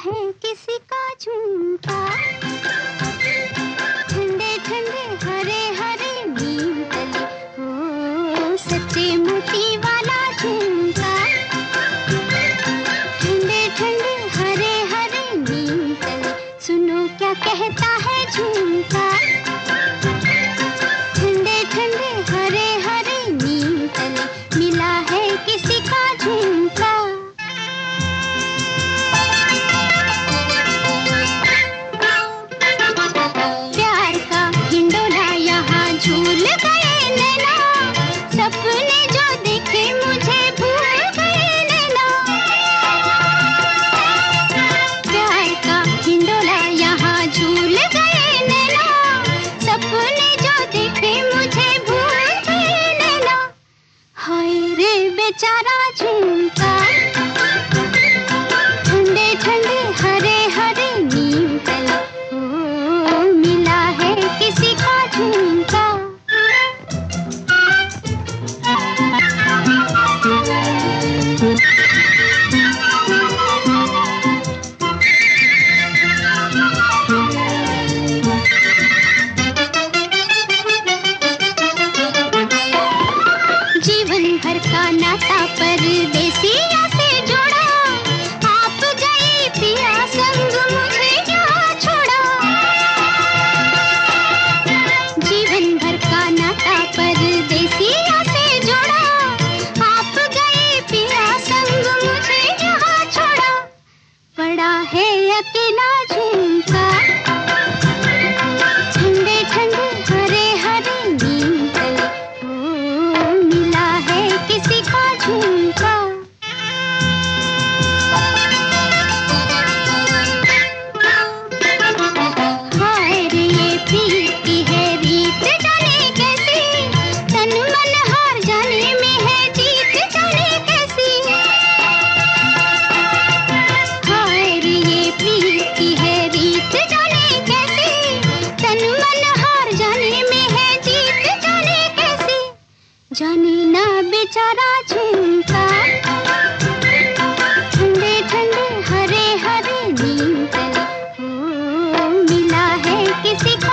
है किसी का झुमका ठंडे ठंडे, हरे हरे नीम तले हो सच्चे मोती वाला झुमका ठंडे ठंडे, हरे हरे नीम तले सुनो क्या कहता है झुमका रे बेचारा झुमका जीवन भर का नाता परदेसिया से जोड़ा। आप गए पिया संग मुझे यहाँ छोड़ा। जीवन भर का नाता परदेसिया से जोड़ा। आप गए पिया संग मुझे छोड़ा। पड़ा है अकेला झुमका जाने ना बेचारा झुमका ठंडे ठंडे हरे हरे नीम तले मिला है किसी को